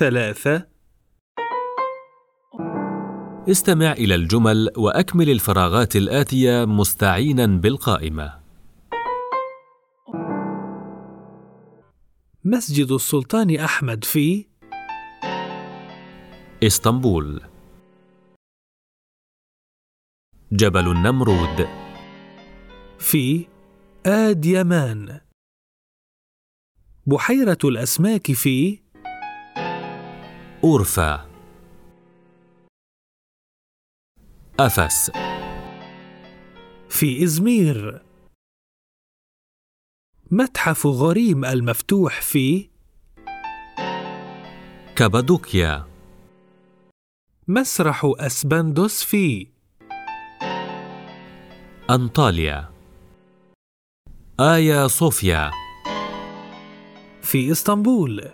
ثلاثة استمع إلى الجمل وأكمل الفراغات الآتية مستعينا بالقائمة. مسجد السلطان أحمد في إسطنبول. جبل النمرود. في آديمان بحيرة الأسماك في أورفا. أفس. في إزمير متحف غريم المفتوح في كابادوكيا. مسرح أسبندوس في أنطاليا. آيا صوفيا. في إسطنبول